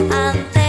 and